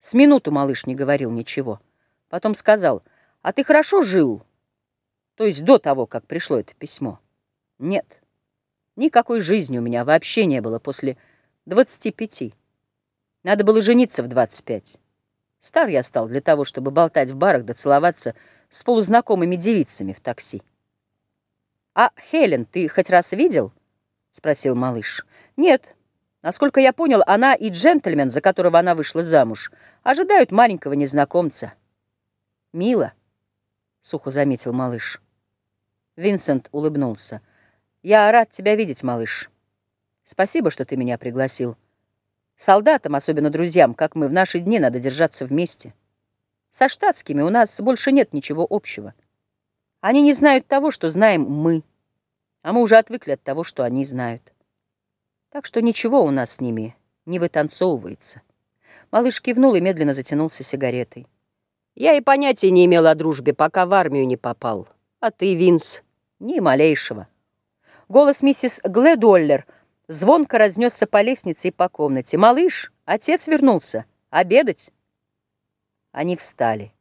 С минуту малыш не говорил ничего. Потом сказал, «А ты хорошо жил?» То есть до того, как пришло это письмо. Нет, никакой жизни у меня вообще не было после двадцати пяти. Надо было жениться в двадцать пять. Стар я стал для того, чтобы болтать в барах да целоваться с полузнакомыми девицами в такси. «А Хелен ты хоть раз видел?» — спросил малыш. «Нет. Насколько я понял, она и джентльмен, за которого она вышла замуж, ожидают маленького незнакомца». «Мило», — сухо заметил малыш. Винсент улыбнулся. «Я рад тебя видеть, малыш. Спасибо, что ты меня пригласил. Солдатам, особенно друзьям, как мы, в наши дни надо держаться вместе. Со штатскими у нас больше нет ничего общего». Они не знают того, что знаем мы, а мы уже отвыкли от того, что они знают. Так что ничего у нас с ними не вытанцовывается. Малыш кивнул и медленно затянулся сигаретой. Я и понятия не имел о дружбе, пока в армию не попал. А ты, Винс, ни малейшего. Голос миссис Гледоллер звонко разнесся по лестнице и по комнате. «Малыш, отец вернулся. Обедать?» Они встали.